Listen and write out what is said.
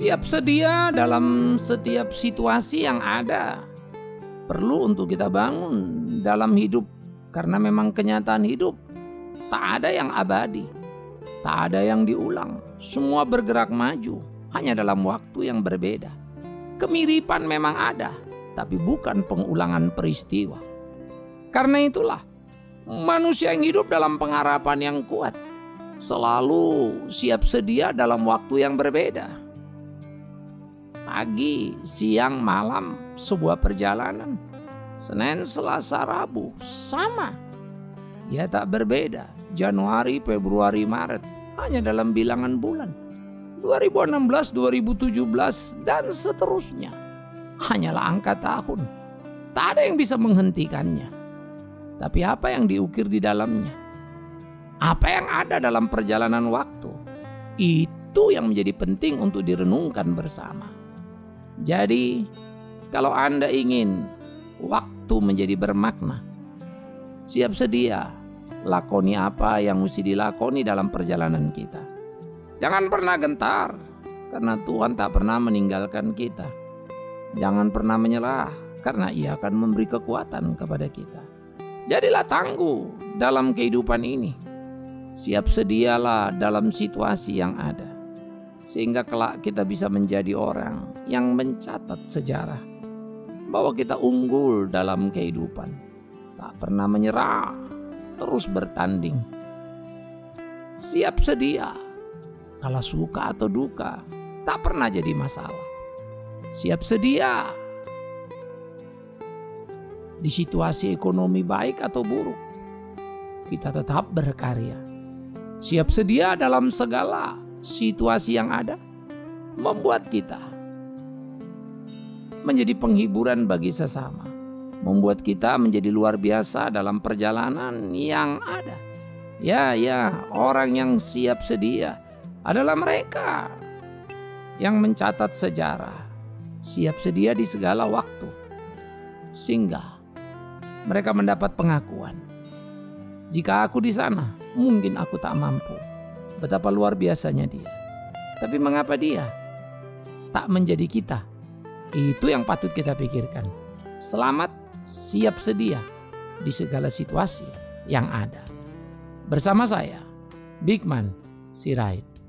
Siap sedia dalam setiap situasi yang ada. Perlu untuk kita bangun dalam hidup karena memang kenyataan hidup tak ada yang abadi. Tak ada yang diulang. Semua bergerak maju hanya dalam waktu yang berbeda. Kemiripan memang ada, tapi bukan pengulangan peristiwa. Karena itulah manusia yang hidup dalam pengharapan yang kuat selalu siap sedia dalam waktu yang berbeda. Pagi, siang, malam, sebuah perjalanan. Senin, Selasa, Rabu, sama. Ya tak berbeda. Januari, Februari, Maret, hanya dalam bilangan bulan. 2016, 2017, dan seterusnya. Hanyalah angka tahun. Tak ada yang bisa menghentikannya. Tapi apa yang diukir di dalamnya? apa yang ada dalam perjalanan waktu. Itu yang menjadi penting untuk direnungkan bersama. Jadi, kalau Anda ingin waktu menjadi bermakna, siap sedia lakoni apa yang mesti dilakoni dalam perjalanan kita. Jangan pernah gentar, karena Tuhan tak pernah meninggalkan kita. Jangan pernah menyerah, karena Ia akan memberi kekuatan kepada kita. Jadilah tangguh dalam kehidupan ini Siap sedialah dalam situasi yang ada, sehingga kelak kita bisa menjadi orang yang mencatat sejarah bahwa kita unggul dalam kehidupan, tak pernah menyerah, terus bertanding. Siap sedia, kalau suka atau duka, tak pernah jadi masalah. Siap sedia di situasi ekonomi baik atau buruk, kita tetap berkarya siap sedia dalam segala situasi yang ada, membuat kita menjadi penghiburan bagi sesama, membuat kita menjadi luar biasa dalam perjalanan yang ada. Ya, ya, orang yang siap sedia adalah mereka yang mencatat sejarah, siap sedia di segala waktu, sehingga mereka mendapat pengakuan. Jika aku di sana, Mungkin aku tak mampu. Betapa luar biasanya dia. Tapi mengapa dia tak menjadi kita? Itu yang patut kita pikirkan. Selamat, siap sedia di segala situasi yang ada. Bersama saya, Bigman Sirait.